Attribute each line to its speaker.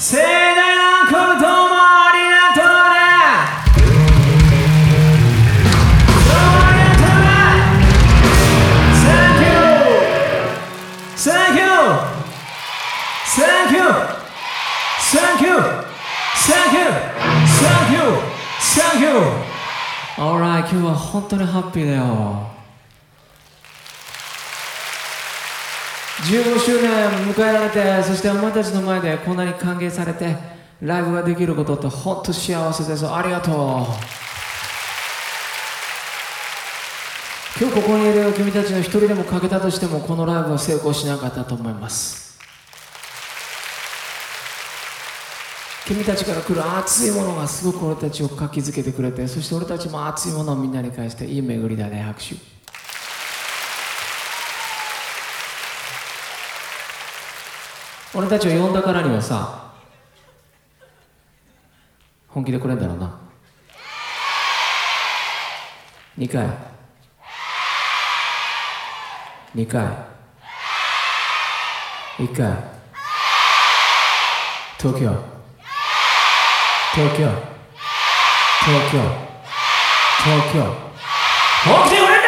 Speaker 1: 盛大なこともありがとうねどうもありがとうね Thank you Thank you Thank you Thank you Thank you Thank you Thank you Alright 今日は本当にハッピーだよ15周年迎えられてそしてお前たちの前でこんなに歓迎されてライブができることって本当幸せです。ありがとう。今日ここにいる君たちの一人でも欠けたとしてもこのライブは成功しなかったと思います。君たちから来る熱いものがすごく俺たちを活気づけてくれてそして俺たちも熱いものをみんなに返していい巡りだね拍手。俺たちを呼んだからにはさ本気でくれんだろうな。2回。2回。1回。東京。東京。東京。東京。本気でくれ